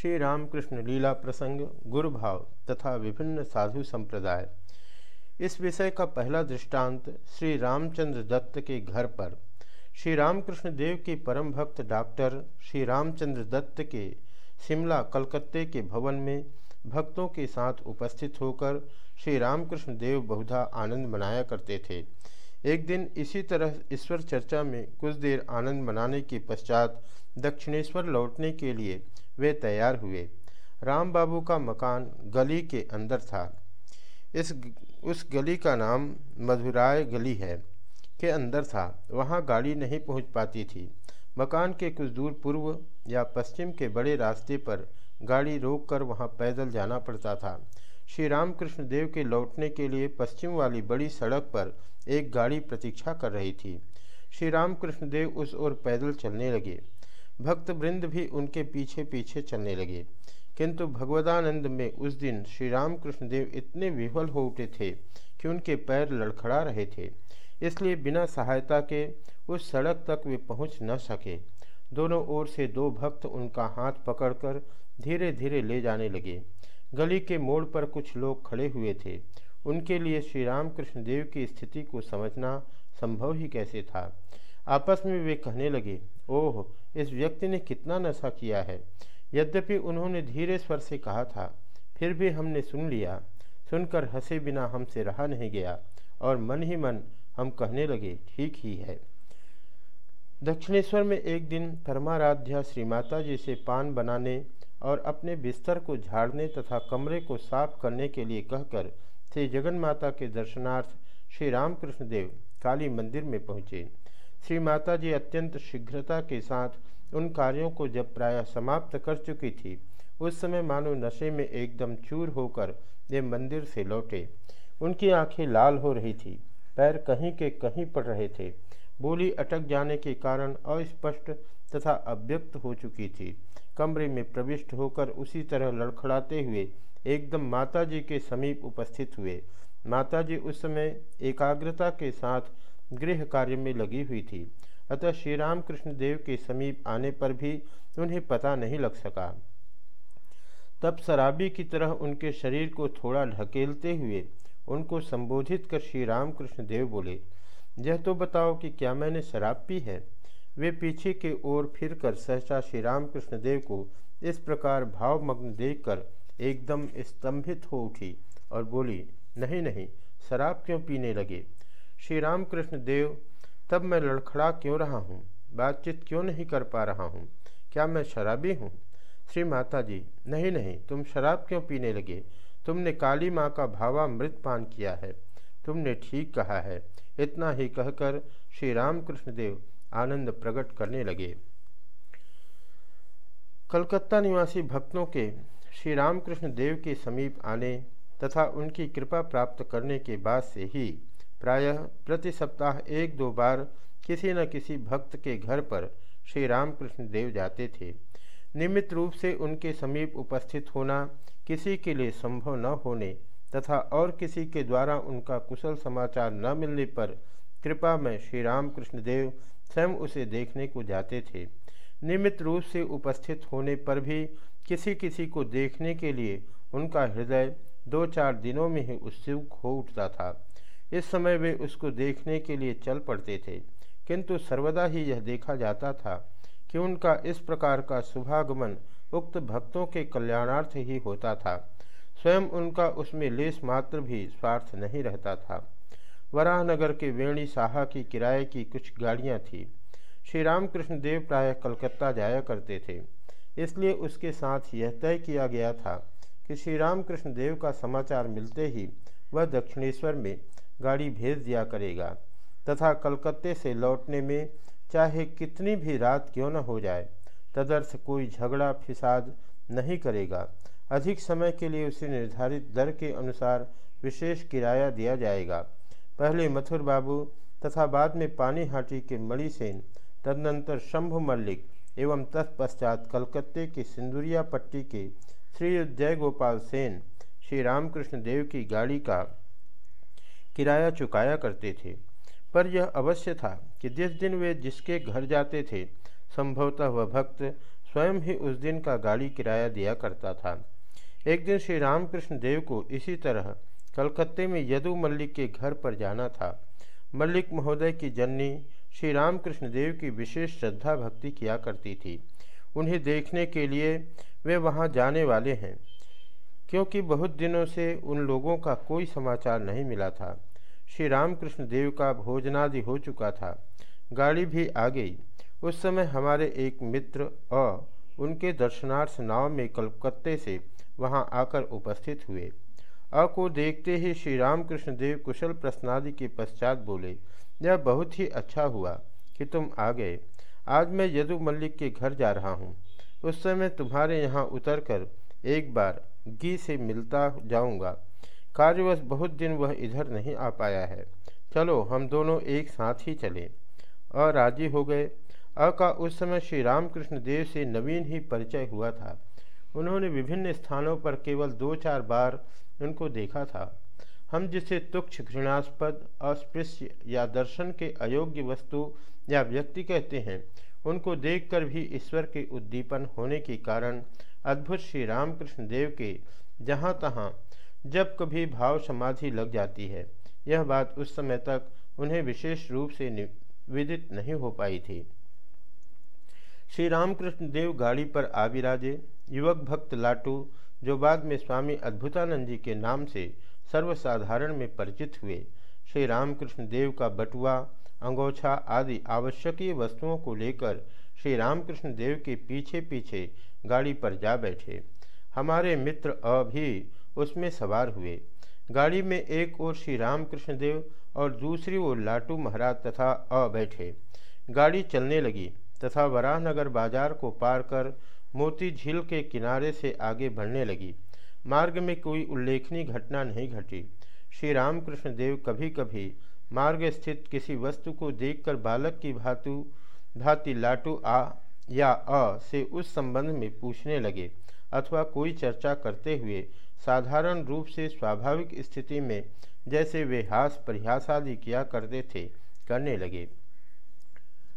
श्री रामकृष्ण लीला प्रसंग गुरु भाव तथा विभिन्न साधु संप्रदाय। इस विषय का पहला दृष्टांत श्री रामचंद्र दत्त के घर पर। श्री रामकृष्ण देव के परम भक्त डॉक्टर श्री रामचंद्र दत्त के शिमला, कलकत्ते के भवन में भक्तों के साथ उपस्थित होकर श्री रामकृष्ण देव बहुधा आनंद मनाया करते थे। एक दिन इसी तरह ईश्वर चर्चा में कुछ देर आनंद मनाने के पश्चात दक्षिणेश्वर लौटने के लिए वे तैयार हुए। राम बाबू का मकान गली के अंदर था। इस उस गली का नाम मधुराय गली है, के अंदर था। वहाँ गाड़ी नहीं पहुँच पाती थी। मकान के कुछ दूर पूर्व या पश्चिम के बड़े रास्ते पर गाड़ी रोककर वहाँ पैदल जाना पड़ता था। श्री रामकृष्ण देव के लौटने के लिए पश्चिम वाली बड़ी सड़क पर एक गाड़ी प्रतीक्षा कर रही थी। श्री रामकृष्ण देव उस ओर पैदल चलने लगे। भक्त वृंद भी उनके पीछे पीछे चलने लगे। किंतु भगवदानंद में उस दिन श्री रामकृष्ण देव इतने विफल हो उठे थे कि उनके पैर लड़खड़ा रहे थे। इसलिए बिना सहायता के उस सड़क तक वे पहुँच न सके। दोनों ओर से दो भक्त उनका हाथ पकड़कर धीरे धीरे ले जाने लगे। गली के मोड़ पर कुछ लोग खड़े हुए थे। उनके लिए श्री रामकृष्ण देव की स्थिति को समझना संभव ही कैसे था? आपस में वे कहने लगे, ओह, इस व्यक्ति ने कितना नशा किया है। यद्यपि उन्होंने धीरे स्वर से कहा था, फिर भी हमने सुन लिया। सुनकर हंसे बिना हमसे रहा नहीं गया और मन ही मन हम कहने लगे, ठीक ही है। दक्षिणेश्वर में एक दिन परमाराध्या श्री माता जी से पान बनाने और अपने बिस्तर को झाड़ने तथा कमरे को साफ़ करने के लिए कहकर श्री जगन माता के दर्शनार्थ श्री रामकृष्ण देव काली मंदिर में पहुँचे। श्री माता जी अत्यंत शीघ्रता के साथ उन कार्यों को जब प्रायः समाप्त कर चुकी थी, उस समय मानो नशे में एकदम चूर होकर वे मंदिर से लौटे। उनकी आँखें लाल हो रही थी, पैर कहीं के कहीं पड़ रहे थे। बोली अटक जाने के कारण अस्पष्ट तथा अव्यक्त हो चुकी थी। कमरे में प्रविष्ट होकर उसी तरह लड़खड़ाते हुए एकदम माताजी के समीप उपस्थित हुए। माताजी उस समय एकाग्रता के साथ गृह कार्य में लगी हुई थी। अतः श्री राम कृष्ण देव के समीप आने पर भी उन्हें पता नहीं लग सका। तब शराबी की तरह उनके शरीर को थोड़ा ढकेलते हुए उनको संबोधित कर श्री राम कृष्ण देव बोले, यह तो बताओ कि क्या मैंने शराब पी है? वे पीछे के ओर फिरकर सहसा श्री राम कृष्ण देव को इस प्रकार भावमग्न देखकर एकदम स्तंभित हो उठी और बोली, नहीं नहीं, शराब क्यों पीने लगे? श्री रामकृष्ण देव, तब मैं लड़खड़ा क्यों रहा हूँ? बातचीत क्यों नहीं कर पा रहा हूँ? क्या मैं शराबी हूँ? श्री माता जी नहीं नहीं, तुम शराब क्यों पीने लगे? तुमने काली माँ का भावा मृत पान किया है। तुमने ठीक कहा है। इतना ही कहकर श्री रामकृष्ण देव आनंद प्रकट करने लगे। कलकत्ता निवासी भक्तों के श्री रामकृष्ण देव के समीप आने तथा उनकी कृपा प्राप्त करने के बाद से ही प्रायः प्रति सप्ताह एक दो बार किसी न किसी भक्त के घर पर श्री रामकृष्ण देव जाते थे। नियमित रूप से उनके समीप उपस्थित होना, किसी के लिए संभव न होने तथा और किसी के द्वारा उनका कुशल समाचार न मिलने पर कृपा में श्री रामकृष्ण देव स्वयं उसे देखने को जाते थे। नियमित रूप से उपस्थित होने पर भी किसी किसी को देखने के लिए उनका हृदय दो चार दिनों में ही उत्सुक हो उठता था। इस समय वे उसको देखने के लिए चल पड़ते थे, किंतु सर्वदा ही यह देखा जाता था कि उनका इस प्रकार का शुभागमन उक्त भक्तों के कल्याणार्थ ही होता था। स्वयं उनका उसमें लेस मात्र भी स्वार्थ नहीं रहता था। वराहनगर के वेणी साहा की किराए की कुछ गाड़ियाँ थीं। श्री रामकृष्ण देव प्रायः कलकत्ता जाया करते थे। इसलिए उसके साथ यह तय किया गया था कि श्री रामकृष्ण देव का समाचार मिलते ही वह दक्षिणेश्वर में गाड़ी भेज दिया करेगा तथा कलकत्ते से लौटने में चाहे कितनी भी रात क्यों न हो जाए, तदर्थ कोई झगड़ा फिसाद नहीं करेगा। अधिक समय के लिए उसे निर्धारित दर के अनुसार विशेष किराया दिया जाएगा। पहले मथुर बाबू तथा बाद में पानी हाटी के मणिसेन, तदनंतर शंभु मल्लिक एवं तत्पश्चात कलकत्ते की सिंदुरिया पट्टी के श्री जय गोपाल सेन श्री रामकृष्ण देव की गाड़ी का किराया चुकाया करते थे। पर यह अवश्य था कि जिस दिन वे जिसके घर जाते थे, संभवतः वह भक्त स्वयं ही उस दिन का गाड़ी किराया दिया करता था। एक दिन श्री रामकृष्ण देव को इसी तरह कलकत्ते में यदु मल्लिक के घर पर जाना था। मल्लिक महोदय की जननी श्री रामकृष्ण देव की विशेष श्रद्धा भक्ति किया करती थी। उन्हें देखने के लिए वे वहाँ जाने वाले हैं, क्योंकि बहुत दिनों से उन लोगों का कोई समाचार नहीं मिला था। श्री रामकृष्ण देव का भोजनादि हो चुका था। गाड़ी भी आ गई। उस समय हमारे एक मित्र अ उनके दर्शनार्थ नाव में कलकत्ते से वहाँ आकर उपस्थित हुए। अ को देखते ही श्री रामकृष्ण देव कुशल प्रश्नादि के पश्चात बोले यह बहुत ही अच्छा हुआ कि तुम आ गए। आज मैं यदु मल्लिक के घर जा रहा हूँ। उस समय तुम्हारे यहाँ उतरकर एक बार घी से मिलता जाऊँगा। कार्यवश बहुत दिन वह इधर नहीं आ पाया है। चलो, हम दोनों एक साथ ही चले। अ राज़ी हो गए। अ का उस समय श्री रामकृष्ण देव से नवीन ही परिचय हुआ था। उन्होंने विभिन्न स्थानों पर केवल दो चार बार उनको देखा था। हम जिसे तुक्ष घृणास्पद, अस्पृश्य या दर्शन के अयोग्य वस्तु या व्यक्ति कहते हैं, उनको देखकर भी ईश्वर के उद्दीपन होने के कारण अद्भुत श्री रामकृष्ण देव के जहाँ तहाँ जब कभी भाव समाधि लग जाती है। यह बात उस समय तक उन्हें विशेष रूप से विदित नहीं हो पाई थी। श्री रामकृष्ण देव गाड़ी पर आ विराजे युवक भक्त लाटू, जो बाद में स्वामी अद्भुतानंद जी के नाम से सर्वसाधारण में परिचित हुए। श्री रामकृष्ण देव का बटुआ, अंगोछा आदि आवश्यकीय वस्तुओं को लेकर श्री रामकृष्ण देव के पीछे पीछे गाड़ी पर जा बैठे। हमारे मित्र अ भी उसमें सवार हुए। गाड़ी में एक ओर श्री रामकृष्ण देव और दूसरी ओर लाटू महाराज तथा अ बैठे। गाड़ी चलने लगी तथा वराहनगर बाज़ार को पार कर मोती झील के किनारे से आगे बढ़ने लगी। मार्ग में कोई उल्लेखनीय घटना नहीं घटी। श्री रामकृष्ण देव कभी कभी मार्ग स्थित किसी वस्तु को देखकर बालक की भातु, भांति लाटू आ या अ से उस संबंध में पूछने लगे अथवा कोई चर्चा करते हुए साधारण रूप से स्वाभाविक स्थिति में जैसे वे हास प्रयास आदि किया करते थे, करने लगे।